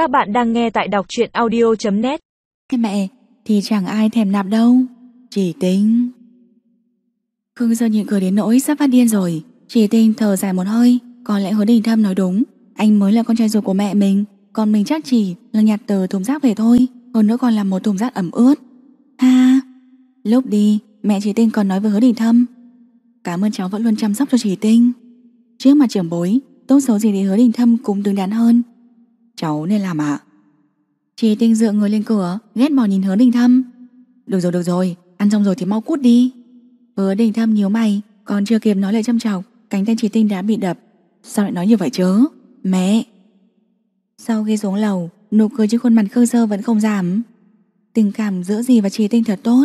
Các bạn đang nghe tại đọc truyện audio.net Mẹ, thì chẳng ai thèm nạp đâu. Chỉ tính Khương Sơn nhịn cười đến nỗi sắp phát điên rồi. Chỉ tinh thở dài một hơi. Có lẽ hứa đình thâm nói đúng. Anh mới là con trai ruột của mẹ mình. Còn mình chắc chỉ là nhặt từ thùng rác về thôi. Hơn nữa còn là một thùng rác ẩm ướt. Ha. Lúc đi, mẹ chỉ tinh còn nói với hứa đình thâm. Cảm ơn cháu vẫn luôn chăm sóc cho chỉ tinh. Trước mặt trưởng bối, Tốt xấu gì thì hứa đình thâm cũng đứng đắn hơn. Cháu nên làm ạ. Chị tinh dựa người lên cửa, Ghét bỏ nhìn hứa đình thâm. Được rồi được rồi, Ăn xong rồi thì mau cút đi. Hứa đình thâm nhíu mày, Còn chưa kịp nói lời châm chọc, Cánh tay chị tinh đã bị đập. Sao lại nói như vậy chứ? Mẹ! Sau khi xuống lầu, Nụ cười trên khuôn mặt khơ sơ vẫn không giảm. Tình cảm giữa dì và chị tinh thật tốt.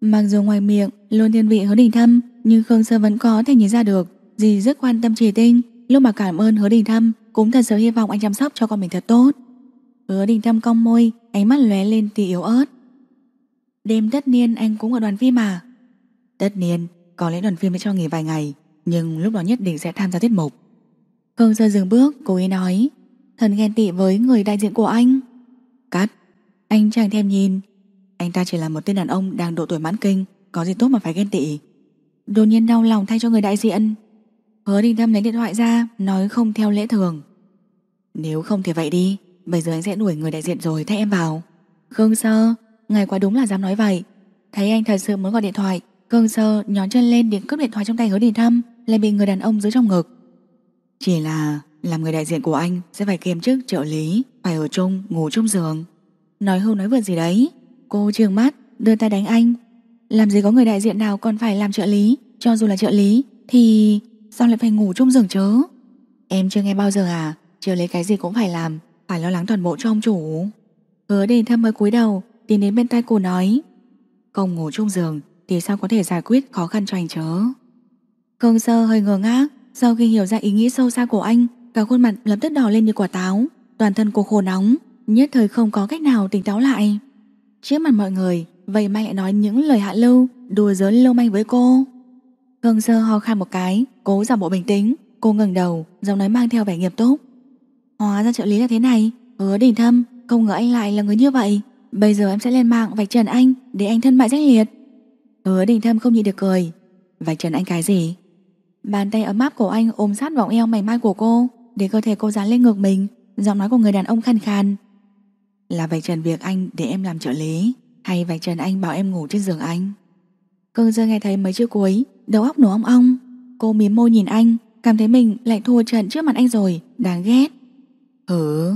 Mặc dù ngoài miệng, Luôn thiên vị hứa đình thâm, Nhưng Khương Sơ vẫn có thể nhìn ra được, Dì rất quan tâm trì tinh. Lúc mà cảm ơn hứa đình thâm, Cũng thật sự hy vọng anh chăm sóc cho con mình thật tốt. Hứa đình thâm cong môi, Ánh mắt lóe lên tí yếu ớt. Đêm tất niên anh cũng ở đoàn phim à? Tất niên, Có lẽ đoàn phim sẽ cho nghỉ vài ngày, Nhưng lúc đó nhất định sẽ tham gia tiết mục. Khương Sơ dừng bước, cố ý nói Thần ghen tị với người đại diện của anh. Cắt. Anh chàng thèm nhìn. Anh ta chỉ là một tên đàn ông đang độ tuổi mãn kinh, Có gì tốt mà phải ghen tị? Đột nhiên đau lòng thay cho người đại diện. Hứa đình thâm lấy điện thoại ra, Nói không theo lễ thường. Nếu không thì vậy đi, Bây giờ anh sẽ đuổi người đại diện rồi, thay em vào. Khương Sơ, ngài quá đúng là dám nói vậy. Thấy anh thật sự muốn gọi điện thoại, Khương Sơ nhón chân lên định cướp điện thoại trong tay hứa đình thâm, Lại bị người đàn ông giữ trong ngực. Chỉ là Làm người đại diện của anh sẽ phải kiêm chức trợ lý, Phải ở chung, ngủ chung giường. Nói hưu nói vượt gì đấy. Cô trường mắt, đưa tay đánh anh. Làm gì có người đại diện nào còn phải làm trợ lý, Cho dù là trợ lý Thì Sao lại phải ngủ chung giường chớ? Em chưa nghe bao giờ à? Chưa lấy cái gì cũng phải làm. Phải lo lắng toàn bộ cho ông chủ. Hứa đình thâm mới cúi đầu Tiến đến bên tay cô nói. Không ngủ chung giường Thì sao có thể giải quyết khó khăn cho anh chớ? Khương sơ hơi ngờ ngác Sau khi hiểu ra ý nghĩ sâu xa của anh Cả khuôn mặt lập tức đỏ lên như quả táo Toàn thân cô khô nóng Nhất thời không có cách nào tỉnh táo lại. Trước mặt mọi người Vậy mà lại nói những lời hạ lưu Đùa giỡn lâu manh với cô Hương sơ ho khan một cái, Cố giả bộ bình tĩnh. Cô ngẩng đầu, Giọng nói mang theo vẻ nghiệp túc. Hóa ra trợ lý là thế này, Hứa đình thâm, Không ngờ anh lại là người như vậy. Bây giờ em sẽ lên mạng vạch trần anh Để anh thân bại danh liệt. Hứa đình thâm không nhịn được cười. Vạch trần anh cái gì? Bàn tay ấm áp của anh ôm sát vòng eo mảnh mai của cô, Để cơ thể cô dán lên ngực mình. Giọng nói của người đàn ông khàn khàn. Là vạch trần việc anh để em làm trợ lý, Hay vạch trần anh bảo em ngủ trên giường anh? Cương Dương nghe thấy mấy chữ cuối Đầu óc nổ ong ong. Cô mím môi nhìn anh Cảm thấy mình lại thua trận trước mặt anh rồi Đáng ghét. Hứ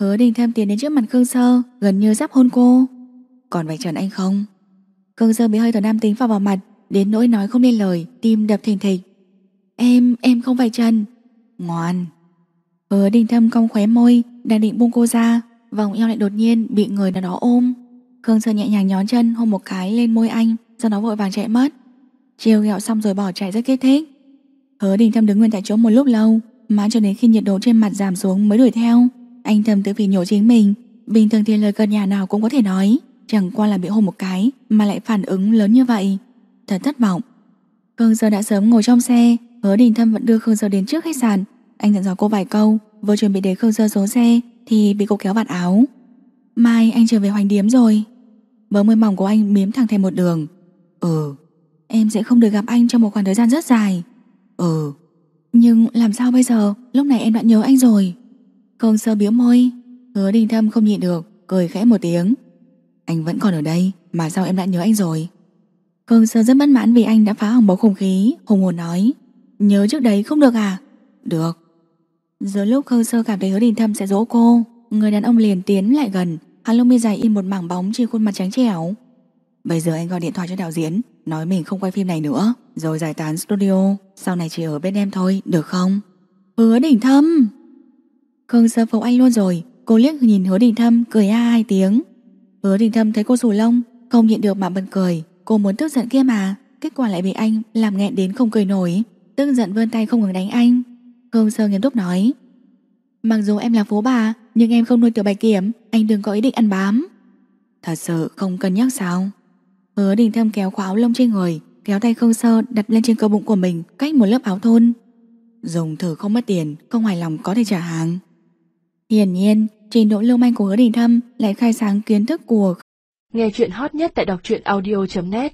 Hứa đình thâm tiến đến trước mặt Khương Sơ Gần như sắp hôn cô. Còn vạch trần anh không? Khương Sơ bị hơi thở nam tính vào vào mặt Đến nỗi nói không nên lời Tim đập thình thịch. Em, em không vạch trần. Ngoan. Hứa đình thâm cong khóe môi Đang định buông cô ra Vòng eo lại đột nhiên bị người nào đó ôm. Khương Sơ nhẹ nhàng nhón chân hôn một cái lên môi anh Sau đó vội vàng chạy mất Chiêu ghẹo xong rồi bỏ chạy rất kích thích. Hứa đình thâm đứng nguyên tại chỗ một lúc lâu, Mãi cho đến khi nhiệt độ trên mặt giảm xuống mới đuổi theo. Anh thầm tự phỉ nhổ chính mình. Bình thường thì lời cợt nhà nào cũng có thể nói, Chẳng qua là bị hôn một cái Mà lại phản ứng lớn như vậy. Thật thất vọng. Khương Sơ đã sớm ngồi trong xe, Hứa đình thâm vẫn đưa Khương Sơ đến trước khách sạn. Anh dặn dò cô vài câu, Vừa chuẩn bị để Khương Sơ xuống xe Thì bị cô kéo vạt áo. Mai anh trở về hoành điếm rồi. Bờ môi mỏng của anh miếm thẳng thành một đường. Ừ. Em sẽ không được gặp anh trong một khoảng thời gian rất dài. Ừ. Nhưng làm sao bây giờ? Lúc này em đã nhớ anh rồi. Khương sơ biếu môi. Hứa đình thâm không nhịn được Cười khẽ một tiếng. Anh vẫn còn ở đây Mà sao em đã nhớ anh rồi? Khương sơ rất bất mãn vì anh đã phá hỏng bầu không khí Hùng hồn nói. Nhớ trước đấy không được à? Được. Giờ lúc Khương sơ cảm thấy hứa đình thâm sẽ dỗ cô Người đàn ông liền tiến lại gần. Hắn lông mi dài in một mảng bóng trên khuôn mặt trắng trẻo Bây giờ anh gọi điện thoại cho đạo diễn Nói mình không quay phim này nữa Rồi giải tán studio. Sau này chỉ ở bên em thôi, được không? Hứa đỉnh thâm! Khương sơ phục anh luôn rồi Cô liếc nhìn hứa đỉnh thâm, cười a hai tiếng. Hứa đỉnh thâm thấy cô rủ lông Không nhịn được mà bật cười. Cô muốn tức giận kia mà Kết quả lại bị anh làm nghẹn đến không cười nổi Tức giận vươn tay không ngừng đánh anh. Khương sơ nghiêm túc nói. Mặc dù em là phố bà Nhưng em không nuôi tiểu bạch kiểm Anh đừng có ý định ăn bám. Thật sự không cân nhắc sao? Hứa đình thâm kéo khóa áo lông trên người, Kéo tay không Sơ đặt lên trên cơ bụng của mình Cách một lớp áo thun. Dùng thử không mất tiền, Không hài lòng có thể trả hàng. Hiển nhiên, trình độ lưu manh của hứa đình thâm lại khai sáng kiến thức của Nghe chuyện hot nhất tại đọc truyện audio.net